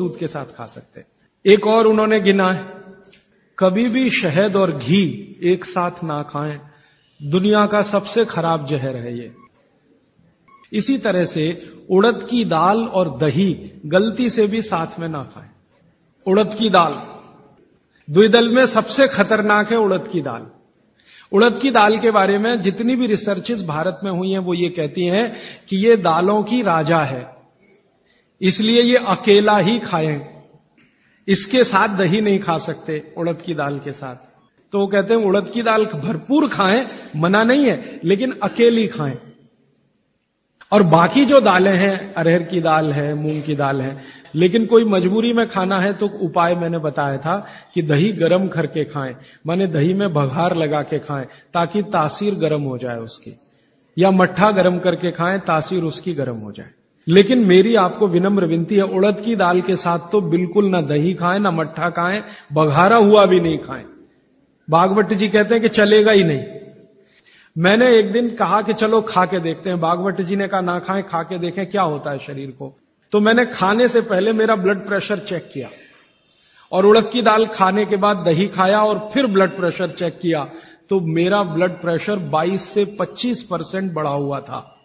दूध के साथ खा सकते एक और उन्होंने गिना है, कभी भी शहद और घी एक साथ ना खाएँ, दुनिया का सबसे खराब जहर है ये। इसी तरह से उड़द की दाल और दही गलती से भी साथ में ना खाएँ। उड़द की दाल, द्विदल में सबसे खतरनाक है उड़द की दाल। उड़द की दाल के बारे में जितनी भी रिसर्चेस भारत में हुई हैं, वो ये कहती हैं कि ये दालों की राजा है। इसलिए ये अकेला ही खाएँ। इसके साथ दही नहीं खा सकते उड़द की दाल के साथ। तो वो कहते हैं, उड़द की दाल भरपूर खाएँ, मना नहीं है, लेकिन अकेली खाएँ। और बाकी जो दालें हैं, अरहर की दाल है, मूंग की दाल है, लेकिन कोई मजबूरी में खाना है तो उपाय मैंने बताया था कि दही गर्म करके खाएँ, माने दही में बघार लगा के खाएँ, ताकि तासीर गर्म हो जाए उसकी। या मट्ठा गर्म करके खाएँ, तासीर उसकी गर्म हो जाए। लेकिन मेरी आपको विनम्र विनती है, उड़द की दाल के साथ तो बिल्कुल ना दही खाएँ, ना मट्ठा खाएँ, बघारा हुआ भी नहीं खाएँ। बागवट जी कहते हैं कि चलेगा ही नहीं। मैंने एक दिन कहा कि चलो खा के देखते हैं। बागवट जी ने कहा, ना खाएँ, खा के देखें क्या होता है शरीर को। तो मैंने खाने से पहले मेरा ब्लड प्रेशर चेक किया और उड़द की दाल खाने के बाद दही खाया और फिर ब्लड प्रेशर चेक किया। तो मेरा ब्लड प्रेशर 22 से 25 परसेंट बढ़ा हुआ था।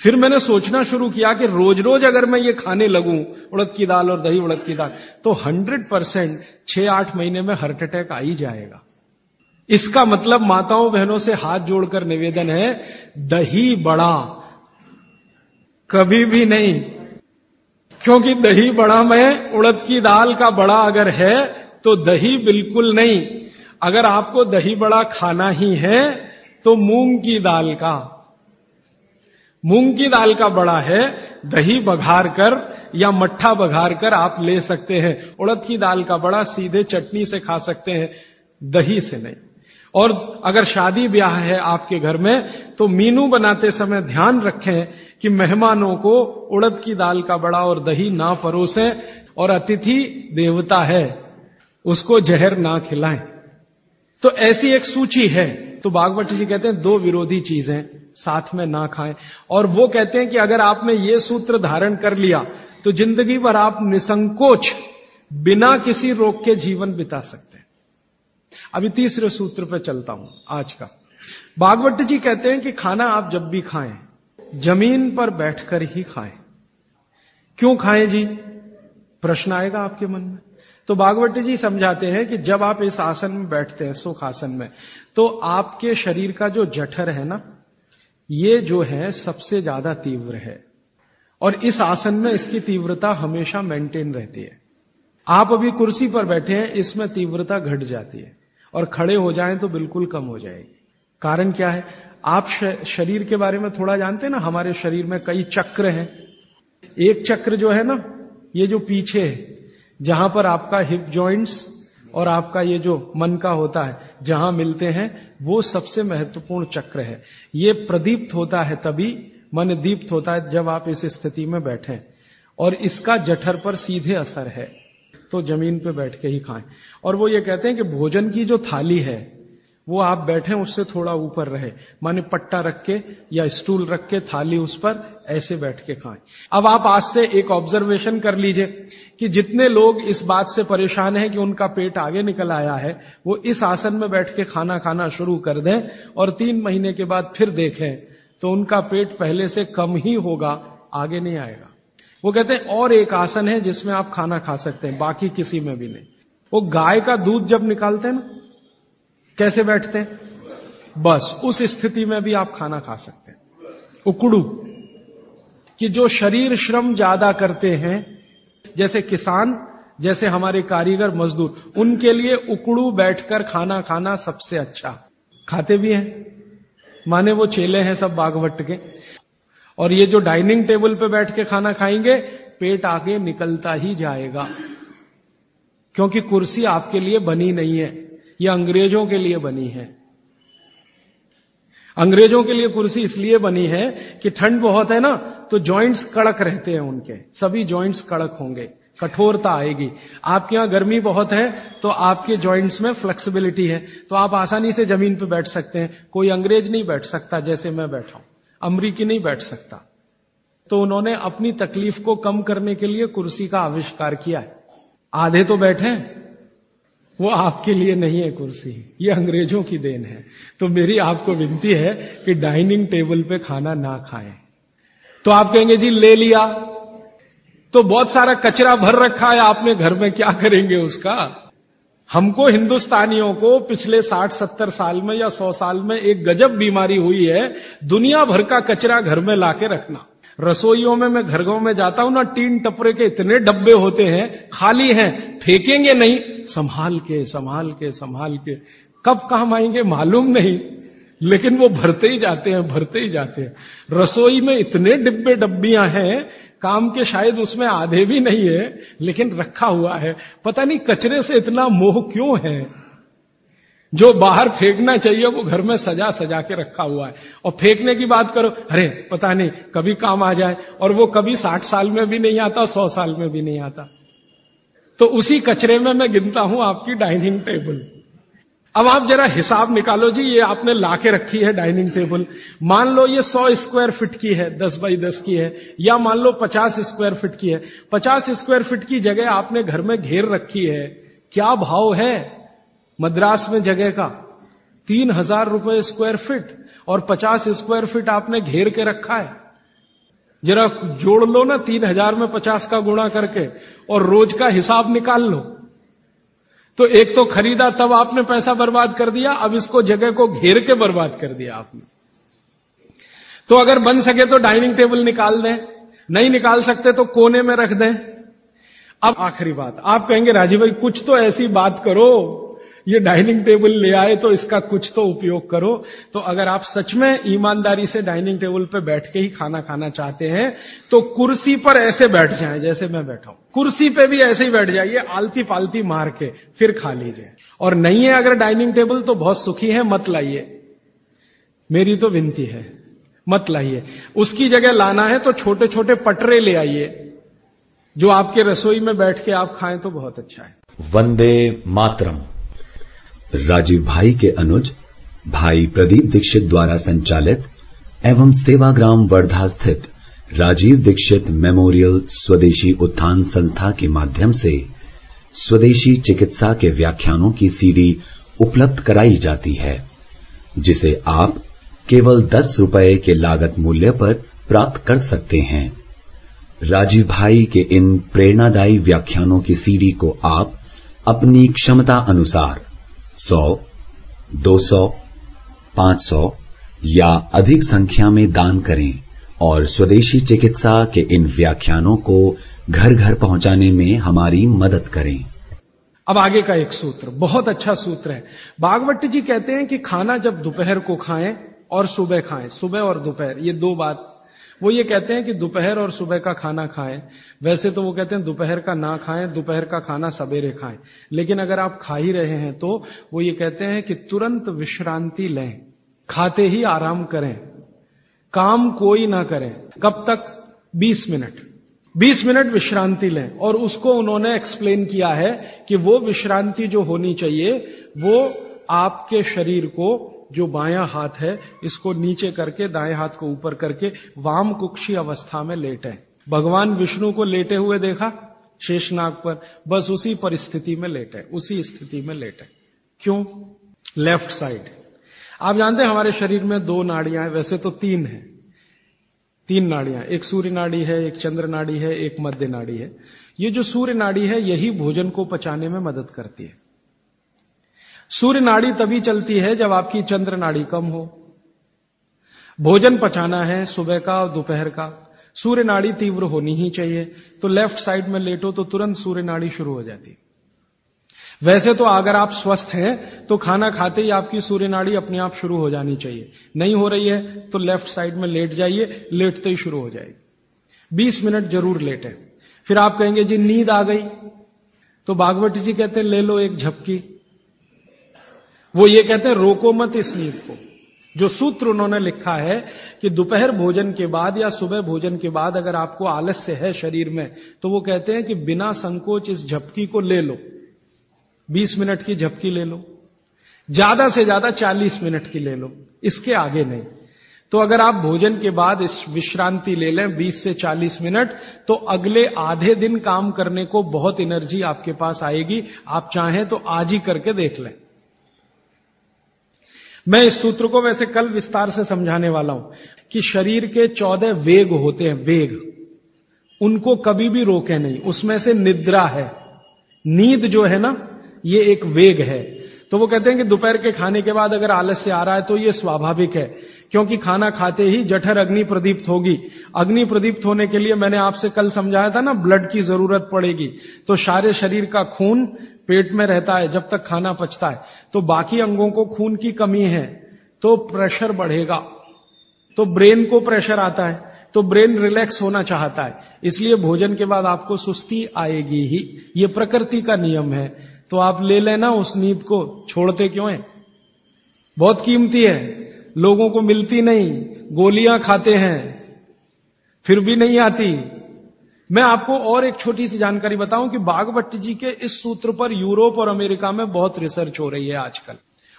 फिर मैंने सोचना शुरू किया कि रोज रोज अगर मैं ये खाने लगूं, उड़द की दाल और दही उड़द की दाल तो 100 परसेंट छह आठ महीने में हार्ट अटैक आ ही जाएगा। इसका मतलब माताओं बहनों से हाथ जोड़कर निवेदन है, दही बड़ा। कभी भी नहीं। क्योंकि दही बड़ा में उड़द की दाल का बड़ा अगर है तो दही बिल्कुल नहीं। अगर आपको दही बड़ा खाना ही है तो मूंग की दाल का। मूंग की दाल का बड़ा है, दही बघार कर या मट्ठा बघार कर आप ले सकते हैं। उड़द की दाल का बड़ा, सीधे चटनी से खा सकते हैं, दही से नहीं। और अगर शादी ब्याह है आपके घर में तो मीनू बनाते समय ध्यान रखें कि मेहमानों को उड़द की दाल का बड़ा और दही ना परोसें और अतिथि देवता है, उसको जहर ना खिलाएँ। तो ऐसी एक सूची है तो बागवती जी कहते हैं, दो विरोधी चीज़ें, साथ में ना खाएँ। और वो कहते हैं कि अगर आपने ये सूत्र धारण कर लिया तो ज़िंदगी भर आप निसंकोच, बिना किसी रोग के जीवन बिता सकते हैं। अभी तीसरे सूत्र पर चलता हूँ, आज का। बागवट जी कहते हैं कि खाना आप जब भी खाएँ, ज़मीन पर बैठकर ही खाएँ। क्यों खाएँ जी? प्रश्न आएगा आपके मन में। तो बागवती जी समझाते हैं कि जब आप इस आसन में बैठते हैं सुख आसन में तो आपके शरीर का जो जठर है ना, ये जो है सबसे ज़्यादा तीव्र है। और इस आसन में इसकी तीव्रता हमेशा मेंटेन रहती है। आप अभी कुर्सी पर बैठे हैं, इसमें तीव्रता घट जाती है। और खड़े हो जाएँ तो बिल्कुल कम हो जाएगी। कारण क्या है? आप शरीर के बारे में थोड़ा जानते हैं ना, हमारे शरीर में कई चक्र हैं। एक चक्र जो है ना, ये जो पीछे है जहाँ पर आपका हिप जॉइंट्स और आपका ये जो मन का होता है, जहाँ मिलते हैं, वो सबसे महत्वपूर्ण चक्र है। ये प्रदीप्त होता है तभी मन दीप्त होता है जब आप इस स्थिति में बैठे और इसका जठर पर सीधे असर है। तो ज़मीन पे बैठ के ही खाएँ। और वो ये कहते हैं कि भोजन की जो थाली है वो आप बैठे उससे थोड़ा ऊपर रहे। माने पट्टा रख के या स्टूल रख के थाली उस पर ऐसे बैठ के खाएँ। अब आप आज से एक ऑब्जर्वेशन कर लीजिए कि जितने लोग इस बात से परेशान हैं कि उनका पेट आगे निकल आया है, वो इस आसन में बैठ के खाना खाना शुरू कर दें और तीन महीने के बाद फिर देखें तो उनका पेट पहले से कम ही होगा, आगे नहीं आएगा। वो कहते हैं, और एक आसन है जिसमें आप खाना खा सकते हैं, बाकी किसी में भी नहीं। वो गाय का दूध जब निकालते हैं ना कैसे बैठते बस, उस स्थिति में भी आप खाना खा सकते हैं। उकड़ू। कि जो शरीर श्रम ज़्यादा करते हैं, जैसे किसान, जैसे हमारे कारीगर, मजदूर, उनके लिए उकड़ू बैठकर खाना खाना सबसे अच्छा। खाते भी हैं। माने वो चेले हैं सब बागवट के। और ये जो डाइनिंग टेबल पे बैठ के खाना खाएँगे, पेट आगे निकलता ही जाएगा। क्योंकि कुर्सी आपके लिए बनी नहीं है। यह अंग्रेज़ों के लिए बनी है। अंग्रेज़ों के लिए कुर्सी इसलिए बनी है कि ठंड बहुत है ना तो जॉइंट्स कड़क रहते हैं उनके। सभी जॉइंट्स कड़क होंगे। कठोरता आएगी। आपके यहाँ गर्मी बहुत है तो आपके जॉइंट्स में फ्लेक्सिबिलिटी है। तो आप आसानी से ज़मीन पर बैठ सकते हैं। कोई अंग्रेज़ नहीं बैठ सकता जैसे मैं बैठा हूँ। अमरीकी नहीं बैठ सकता। तो उन्होंने अपनी तकलीफ़ को कम करने के लिए कुर्सी का आविष्कार किया है। आधे तो बैठे वो आपके लिए नहीं है कुर्सी। ये अंग्रेज़ों की देन है। तो मेरी आपको विनती है कि डाइनिंग टेबल पे खाना ना खाएँ। तो आप कहेंगे, जी, ले लिया। तो बहुत सारा कचरा भर रखा है। आपने घर में क्या करेंगे उसका? हमको हिंदुस्तानियों को पिछले 60-70 साल में या 100 साल में एक गजब बीमारी हुई है। दुनिया भर का कचरा घर में लाके रखना। रसोइयों में मैं घरों में जाता हूँ ना, टीन टपरे के इतने डब्बे होते हैं, खाली हैं, फेंकेंगे नहीं। संभाल के संभाल के संभाल के। कब काम आएँगे मालूम नहीं, लेकिन वो भरते ही जाते हैं, भरते ही जाते हैं। रसोई में इतने डिब्बे डब्बियाँ हैं, काम के शायद उसमें आधे भी नहीं है, लेकिन रखा हुआ है। पता नहीं कचरे से इतना मोह क्यों है? जो बाहर फेंकना चाहिए, वो घर में सजा सजा के रखा हुआ है। और फेंकने की बात करो, अरे, पता नहीं, कभी काम आ जाए, और वो कभी साठ साल में भी नहीं आता, सौ साल में भी नहीं आता। तो उसी कचरे में मैं गिनता हूँ आपकी डाइनिंग टेबल। अब आप जरा हिसाब निकालो जी, ये आपने लाके रखी है डाइनिंग टेबल। मान लो ये सौ स्क्वायर फीट की है, दस बाई दस की है, या मान लो पचास स्क्वायर फीट की है। पचास स्क्वायर फीट की जगह आपने घर में घेर रखी है। क्या भाव है? मद्रास में जगह का। तीन हज़ार रुपए स्क्वायर फीट और पचास स्क्वायर फीट आपने घेर के रखा है। जरा जोड़ लो ना तीन हज़ार में पचास का गुणा करके और रोज का हिसाब निकाल लो। तो एक तो खरीदा, तब आपने पैसा बर्बाद कर दिया, अब इसको जगह को घेर के बर्बाद कर दिया आपने। तो अगर बन सके तो डाइनिंग टेबल निकाल दें, नहीं निकाल सकते तो कोने में रख दें। अब आखिरी बात, आप कहेंगे, राजीव भाई, कुछ तो ऐसी बात करो। ये डाइनिंग टेबल ले आए तो इसका कुछ तो उपयोग करो। तो अगर आप सच में ईमानदारी से डाइनिंग टेबल पे बैठ के ही खाना खाना चाहते हैं तो कुर्सी पर ऐसे बैठ जाएँ, जैसे मैं बैठा हूँ। कुर्सी पे भी ऐसे ही बैठ जाइए आलती पालती मार के फिर खा लीजिए। और नहीं है अगर डाइनिंग टेबल तो बहुत सुखी है, मत लाइए। मेरी तो विनती है, मत लाइए। उसकी जगह लाना है तो छोटे छोटे पटरे ले आइए, जो आपके रसोई में बैठ के आप खाएँ तो बहुत अच्छा है। वंदे मातरम। राजीव भाई के अनुज, भाई प्रदीप दीक्षित द्वारा संचालित एवं सेवाग्राम वर्धा स्थित राजीव दीक्षित मेमोरियल स्वदेशी उत्थान संस्था के माध्यम से स्वदेशी चिकित्सा के व्याख्यानों की सीडी उपलब्ध कराई जाती है, जिसे आप केवल दस रुपए के लागत मूल्य पर प्राप्त कर सकते हैं। राजीव भाई के इन प्रेरणादायी व्याख्यानों की सीडी को आप अपनी क्षमता अनुसार सौ, दो सौ, पाँच सौ या अधिक संख्या में दान करें और स्वदेशी चिकित्सा के इन व्याख्यानों को घर घर पहुँचाने में हमारी मदद करें। अब आगे का एक सूत्र, बहुत अच्छा सूत्र है। बागवट जी कहते हैं कि खाना जब दोपहर को खाएँ और सुबह खाएँ, सुबह और दोपहर, ये दो बात वो ये कहते हैं कि दोपहर और सुबह का खाना खाएँ। वैसे तो वो कहते हैं दोपहर का ना खाएँ, दोपहर का खाना सवेरे खाएँ। लेकिन अगर आप खा ही रहे हैं तो वो ये कहते हैं कि तुरंत विश्रांति लें, खाते ही आराम करें, काम कोई ना करें। कब तक? 20 मिनट। 20 मिनट विश्रांति लें। और उसको उन्होंने एक्सप्लेन किया है कि वो विश्रांति जो होनी चाहिए, वो आपके शरीर को जो बाया हाथ है, इसको नीचे करके, दाएँ हाथ को ऊपर करके, वाम कुक्षी अवस्था में लेटे भगवान विष्णु को लेटे हुए देखा, शेषनाग पर, बस उसी परिस्थिति में लेटे, उसी स्थिति में लेटे। क्यों? लेफ़्ट साइड आप जानते हैं, हमारे शरीर में दो नाड़ियाँ हैं, वैसे तो तीन है। तीन नाड़ियाँ, एक सूर्य नाड़ी है, एक चंद्र नाड़ी है, एक मध्य नाड़ी है। ये जो सूर्य नाड़ी है, यही भोजन को पचाने में मदद करती है। सूर्य नाड़ी तभी चलती है जब आपकी चंद्र नाड़ी कम हो। भोजन पचाना है सुबह का और दोपहर का। सूर्य नाड़ी तीव्र होनी ही चाहिए। तो लेफ़्ट साइड में लेटो तो तुरंत सूर्य नाड़ी शुरू हो जाती। वैसे तो अगर आप स्वस्थ हैं तो खाना खाते ही आपकी सूर्य नाड़ी अपने आप शुरू हो जानी चाहिए। नहीं हो रही है तो लेफ़्ट साइड में लेट जाइए, लेटते ही शुरू हो जाएगी। बीस मिनट ज़रूर लेटे फिर आप कहेंगे, जी, नींद आ गई। तो बागवती जी कहते हैं, ले लो एक झपकी। वो ये कहते हैं, रोको मत इस नींद को। जो सूत्र उन्होंने लिखा है कि दोपहर भोजन के बाद या सुबह भोजन के बाद अगर आपको आलस्य है शरीर में तो वो कहते हैं कि बिना संकोच इस झपकी को ले लो। 20 मिनट की झपकी ले लो। ज़्यादा से ज़्यादा 40 मिनट की ले लो। इसके आगे नहीं। तो अगर आप भोजन के बाद इस विश्रांति ले लें 20 से 40 मिनट तो अगले आधे दिन काम करने को बहुत एनर्जी आपके पास आएगी। आप चाहें तो आज ही करके देख लें। मैं इस सूत्र को वैसे कल विस्तार से समझाने वाला हूँ कि शरीर के चौदह वेग होते हैं, वेग। उनको कभी भी रोके नहीं। उसमें से निद्रा है। नींद जो है ना, ये एक वेग है। तो वो कहते हैं कि दोपहर के खाने के बाद अगर आलस्य आ रहा है तो ये स्वाभाविक है, क्योंकि खाना खाते ही जठर अग्नि प्रदीप्त होगी। अग्नि प्रदीप्त होने के लिए मैंने आपसे कल समझाया था ना, ब्लड की ज़रूरत पड़ेगी। तो सारे शरीर का खून पेट में रहता है, जब तक खाना पचता है। तो बाकी अंगों को खून की कमी है तो प्रेशर बढ़ेगा। तो ब्रेन को प्रेशर आता है तो ब्रेन रिलैक्स होना चाहता है। इसलिए भोजन के बाद आपको सुस्ती आएगी ही। ये प्रकृति का नियम है। तो आप ले लेना उस नींद को। छोड़ते क्यों है? बहुत कीमती है। लोगों को मिलती नहीं। गोलियाँ खाते हैं। फिर भी नहीं आती। मैं आपको और एक छोटी सी जानकारी बताऊँ कि बागवट जी के इस सूत्र पर यूरोप और अमेरिका में बहुत रिसर्च हो रही है आजकल।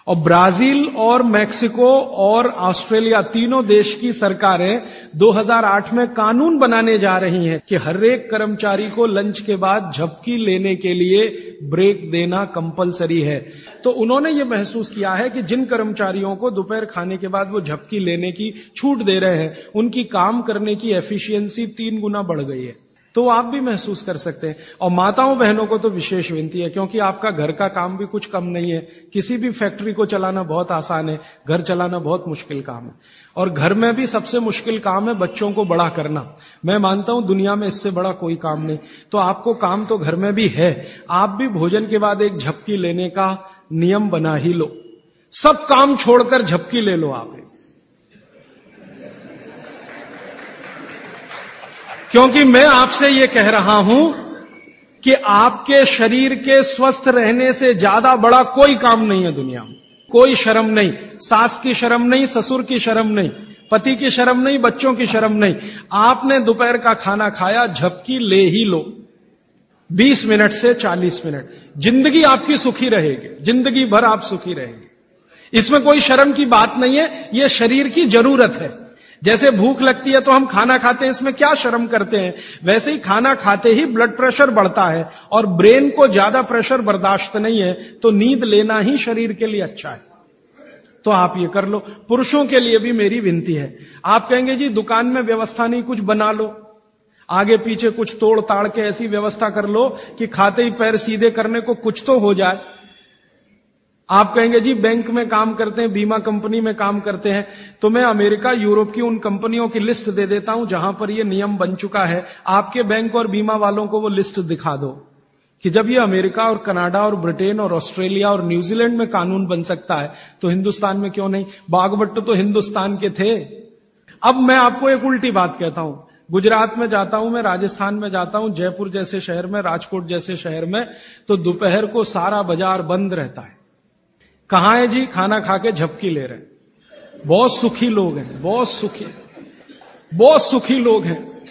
और ब्राज़ील और मैक्सिको और ऑस्ट्रेलिया तीनों देश की सरकारें 2008 में कानून बनाने जा रही हैं कि हर एक कर्मचारी को लंच के बाद झपकी लेने के लिए ब्रेक देना कंपलसरी है। तो उन्होंने ये महसूस किया है कि जिन कर्मचारियों को दोपहर खाने के बाद वो झपकी लेने की छूट दे रहे हैं, उनकी काम करने की एफिशिएंसी तीन गुना बढ़ गई है। तो आप भी महसूस कर सकते हैं। और माताओं बहनों को तो विशेष विनती है, क्योंकि आपका घर का काम भी कुछ कम नहीं है। किसी भी फैक्ट्री को चलाना बहुत आसान है, घर चलाना बहुत मुश्किल काम है। और घर में भी सबसे मुश्किल काम है बच्चों को बड़ा करना। मैं मानता हूँ, दुनिया में इससे बड़ा कोई काम नहीं। तो आपको काम तो घर में भी है। आप भी भोजन के बाद एक झपकी लेने का नियम बना ही लो। सब काम छोड़कर झपकी ले लो आप क्योंकि मैं आपसे यह कह रहा हूँ कि आपके शरीर के स्वस्थ रहने से ज़्यादा बड़ा कोई काम नहीं है दुनिया में। कोई शर्म नहीं। सास की शर्म नहीं, ससुर की शर्म नहीं, पति की शर्म नहीं, बच्चों की शर्म नहीं। आपने दोपहर का खाना खाया, झपकी ले ही लो। 20 मिनट से 40 मिनट। ज़िंदगी आपकी सुखी रहेगी। ज़िंदगी भर आप सुखी रहेंगे। इसमें कोई शर्म की बात नहीं है। यह शरीर की ज़रूरत है। जैसे भूख लगती है तो हम खाना खाते हैं, इसमें क्या शर्म करते हैं? वैसे ही खाना खाते ही ब्लड प्रेशर बढ़ता है और ब्रेन को ज़्यादा प्रेशर बर्दाश्त नहीं है तो नींद लेना ही शरीर के लिए अच्छा है। तो आप ये कर लो। पुरुषों के लिए भी मेरी विनती है। आप कहेंगे, जी, दुकान में व्यवस्था नहीं, कुछ बना लो। आगे पीछे कुछ तोड़ ताड़ के ऐसी व्यवस्था कर लो कि खाते ही पैर सीधे करने को कुछ तो हो जाए। आप कहेंगे, जी, बैंक में काम करते हैं, बीमा कंपनी में काम करते हैं। तो मैं अमेरिका, यूरोप की उन कंपनियों की लिस्ट दे देता हूँ जहाँ पर यह नियम बन चुका है। आपके बैंक और बीमा वालों को वो लिस्ट दिखा दो कि जब ये अमेरिका और कनाडा और ब्रिटेन और ऑस्ट्रेलिया और न्यूजीलैंड में कानून बन सकता है तो हिंदुस्तान में क्यों नहीं? बागवट तो हिंदुस्तान के थे। अब मैं आपको एक उल्टी बात कहता हूँ। गुजरात में जाता हूँ मैं, राजस्थान में जाता हूँ, जयपुर जैसे शहर में, राजकोट जैसे शहर में तो दोपहर को सारा बाज़ार बंद रहता है। कहा है जी? खाना खा के झपकी ले रहे हैं। बहुत सुखी लोग हैं, बहुत सुखी। बहुत सुखी लोग हैं।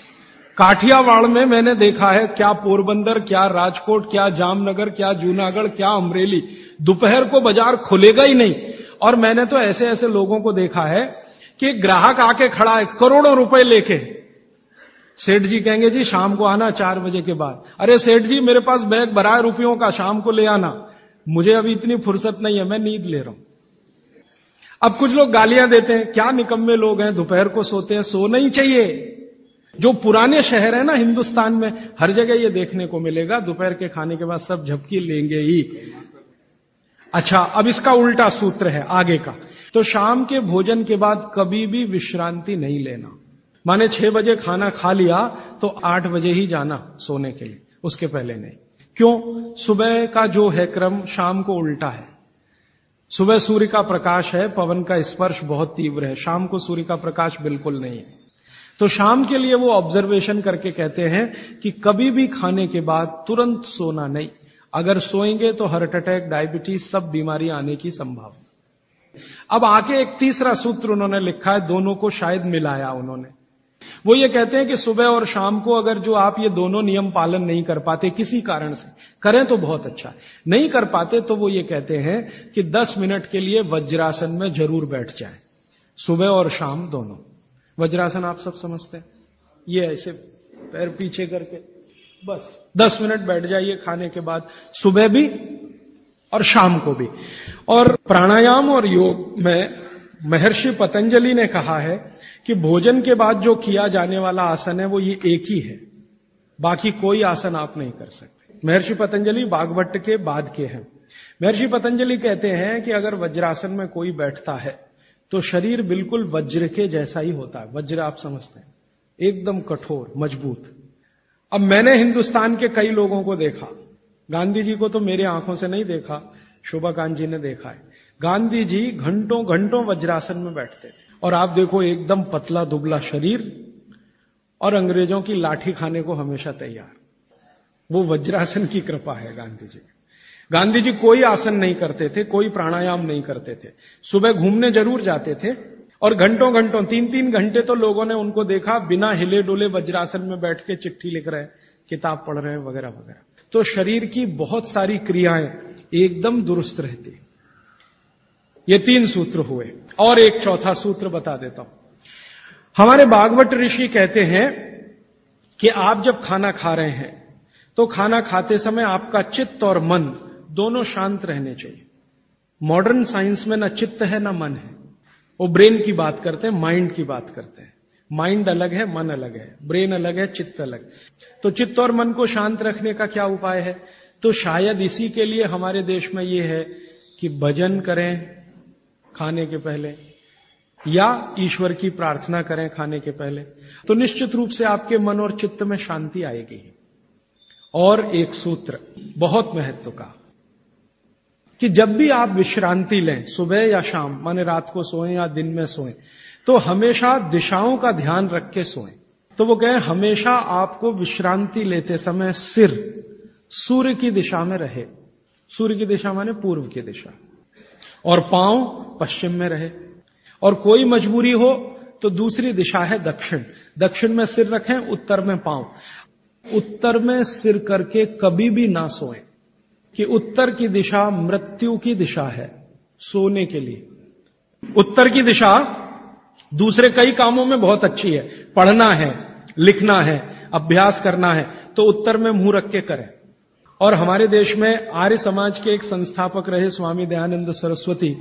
काठियावाड़ में मैंने देखा है क्या पोरबंदर, क्या राजकोट, क्या जामनगर, क्या जूनागढ़, क्या अमरेली। दोपहर को बाज़ार खुलेगा ही नहीं। और मैंने तो ऐसे ऐसे लोगों को देखा है कि ग्राहक आके खड़ा है, करोड़ों रुपए लेके। सेठ जी कहेंगे, जी, शाम को आना चार बजे के बाद। अरे, सेठ जी, मेरे पास बैग भरा है रुपयों का, शाम को ले आना। मुझे अभी इतनी फुर्सत नहीं है, मैं नींद ले रहा हूँ। अब कुछ लोग गालियाँ देते हैं, क्या निकम्मे लोग हैं, दोपहर को सोते हैं सोना ही चाहिए। जो पुराने शहर है ना हिंदुस्तान में, हर जगह ये देखने को मिलेगा, दोपहर के खाने के बाद सब झपकी लेंगे ही। अच्छा अब इसका उल्टा सूत्र है, आगे का। तो शाम के भोजन के बाद कभी भी विश्रांति नहीं लेना। माने छह बजे खाना खा लिया तो आठ बजे ही जाना सोने के लिए, उसके पहले नहीं। क्यों? सुबह का जो है क्रम, शाम को उल्टा है। सुबह सूर्य का प्रकाश है, पवन का स्पर्श बहुत तीव्र है। शाम को सूर्य का प्रकाश बिल्कुल नहीं है। तो शाम के लिए वो ऑब्जर्वेशन करके कहते हैं कि कभी भी खाने के बाद तुरंत सोना नहीं। अगर सोएँगे तो हार्ट अटैक डायबिटीज़ सब बीमारी आने की संभावना। अब आके एक तीसरा सूत्र उन्होंने लिखा है, दोनों को शायद मिलाया उन्होंने। वो ये कहते हैं कि सुबह और शाम को अगर जो आप ये दोनों नियम पालन नहीं कर पाते किसी कारण से, करें तो बहुत अच्छा। नहीं कर पाते तो वो ये कहते हैं कि 10 मिनट के लिए वज्रासन में ज़रूर बैठ जाए। सुबह और शाम दोनों। वज्रासन आप सब समझते हैं? ये ऐसे पैर पीछे करके, बस। दस मिनट बैठ जाइए खाने के बाद, सुबह भी और शाम को भी। और प्राणायाम और योग में महर्षि पतंजलि ने कहा है कि भोजन के बाद जो किया जाने वाला आसन है, वो ये एक ही है। बाकी कोई आसन आप नहीं कर सकते। महर्षि पतंजलि बागभट्ट के बाद के हैं। महर्षि पतंजलि कहते हैं कि अगर वज्रासन में कोई बैठता है तो शरीर बिल्कुल वज्र के जैसा ही होता है। वज्र आप समझते हैं। एकदम कठोर, मज़बूत। अब मैंने हिंदुस्तान के कई लोगों को देखा। गांधी जी को तो मेरे आँखों से नहीं देखा, शोभाकांत जी ने देखा है। गांधी जी घंटों घंटों वज्रासन में बैठते थे। और आप देखो, एकदम पतला दुबला शरीर और अंग्रेज़ों की लाठी खाने को हमेशा तैयार। वो वज्रासन की कृपा है गांधी जी। गांधी जी कोई आसन नहीं करते थे, कोई प्राणायाम नहीं करते थे। सुबह घूमने ज़रूर जाते थे और घंटों घंटों तीन तीन घंटे तो लोगों ने उनको देखा, बिना हिले डोले वज्रासन में बैठ के चिट्ठी लिख रहे किताब पढ़ रहे वगैरह वगैरह। तो शरीर की बहुत सारी क्रियाएँ एकदम दुरुस्त रहती ये तीन सूत्र हुए। और एक चौथा सूत्र बता देता हूँ। हमारे बागवट ऋषि कहते हैं कि आप जब खाना खा रहे हैं तो खाना खाते समय आपका चित्त और मन दोनों शांत रहने चाहिए। मॉडर्न साइंस में ना चित्त है, ना मन है। वो ब्रेन की बात करते हैं, माइंड की बात करते हैं। माइंड अलग है, मन अलग है। ब्रेन अलग है, चित्त अलग। तो चित्त और मन को शांत रखने का क्या उपाय है? तो शायद इसी के लिए हमारे देश में यह है कि भजन करें खाने के पहले, या ईश्वर की प्रार्थना करें खाने के पहले तो निश्चित रूप से आपके मन और चित्त में शांति आएगी। और एक सूत्र, बहुत महत्व का, कि जब भी आप विश्रांति लें, सुबह या शाम, माने रात को सोएँ या दिन में सोएँ तो हमेशा दिशाओं का ध्यान रख के सोएँ। तो वो कहें, हमेशा आपको विश्रांति लेते समय सिर सूर्य की दिशा में रहे। सूर्य की दिशा माने पूर्व की दिशा। और पाँव पश्चिम में रहे। और कोई मजबूरी हो तो दूसरी दिशा है दक्षिण। दक्षिण में सिर रखें, उत्तर में पाँव। उत्तर में सिर करके कभी भी ना सोएँ कि उत्तर की दिशा मृत्यु की दिशा है, सोने के लिए। उत्तर की दिशा दूसरे कई कामों में बहुत अच्छी है। पढ़ना है, लिखना है, अभ्यास करना है तो उत्तर में मुँह रख के करें। और हमारे देश में आर्य समाज के एक संस्थापक रहे स्वामी दयानंद सरस्वती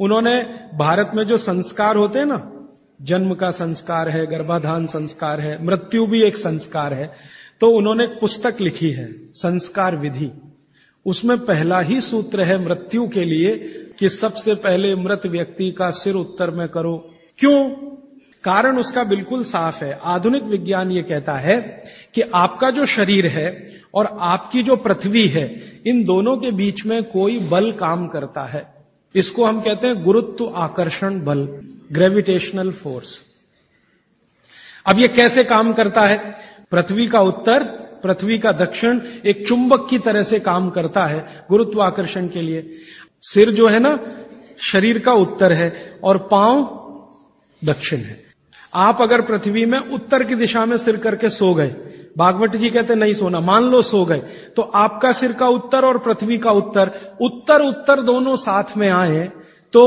उन्होंने भारत में जो संस्कार होते हैं ना, जन्म का संस्कार है, गर्भाधान संस्कार है, मृत्यु भी एक संस्कार है तो उन्होंने एक पुस्तक लिखी है, संस्कार विधि। उसमें पहला ही सूत्र है मृत्यु के लिए कि सबसे पहले मृत व्यक्ति का सिर उत्तर में करो। क्यों? कारण उसका बिल्कुल साफ़ है। आधुनिक विज्ञान ये कहता है कि आपका जो शरीर है और आपकी जो पृथ्वी है, इन दोनों के बीच में कोई बल काम करता है। इसको हम कहते हैं गुरुत्व आकर्षण बल ग्रेविटेशनल फोर्स अब ये कैसे काम करता है? पृथ्वी का उत्तर, पृथ्वी का दक्षिण एक चुंबक की तरह से काम करता है गुरुत्वाकर्षण के लिए। सिर जो है ना, शरीर का उत्तर है और पाँव दक्षिण है। आप अगर पृथ्वी में उत्तर की दिशा में सिर करके सो गए भागवत जी कहते, नहीं सोना, मान लो सो गए। तो आपका सिर का उत्तर और पृथ्वी का उत्तर उत्तर उत्तर दोनों साथ में आए तो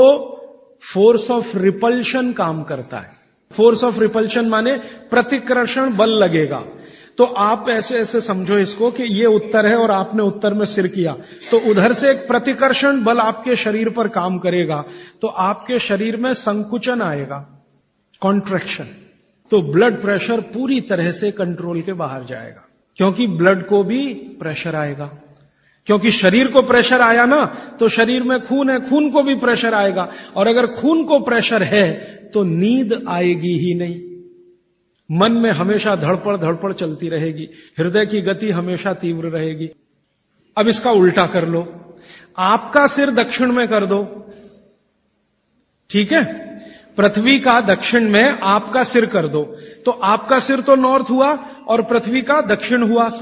फोर्स ऑफ़ रिपल्शन काम करता है। फोर्स ऑफ़ रिपल्शन माने प्रतिकर्षण बल लगेगा। तो आप ऐसे ऐसे समझो इसको कि ये उत्तर है और आपने उत्तर में सिर किया। तो उधर से एक प्रतिकर्षण बल आपके शरीर पर काम करेगा तो आपके शरीर में संकुचन आएगा। कॉन्ट्रेक्शन तो ब्लड प्रेशर पूरी तरह से कंट्रोल के बाहर जाएगा। क्योंकि ब्लड को भी प्रेशर आएगा। क्योंकि शरीर को प्रेशर आया ना तो शरीर में खून है, खून को भी प्रेशर आएगा। और अगर खून को प्रेशर है तो नींद आएगी ही नहीं। मन में हमेशा धड़पड़ धड़पड़ चलती रहेगी। हृदय की गति हमेशा तीव्र रहेगी। अब इसका उल्टा कर लो। आपका सिर दक्षिण में कर दो। ठीक है? पृथ्वी का दक्षिण में आपका सिर कर दो। तो आपका सिर तो नॉर्थ हुआ और पृथ्वी का दक्षिण हुआ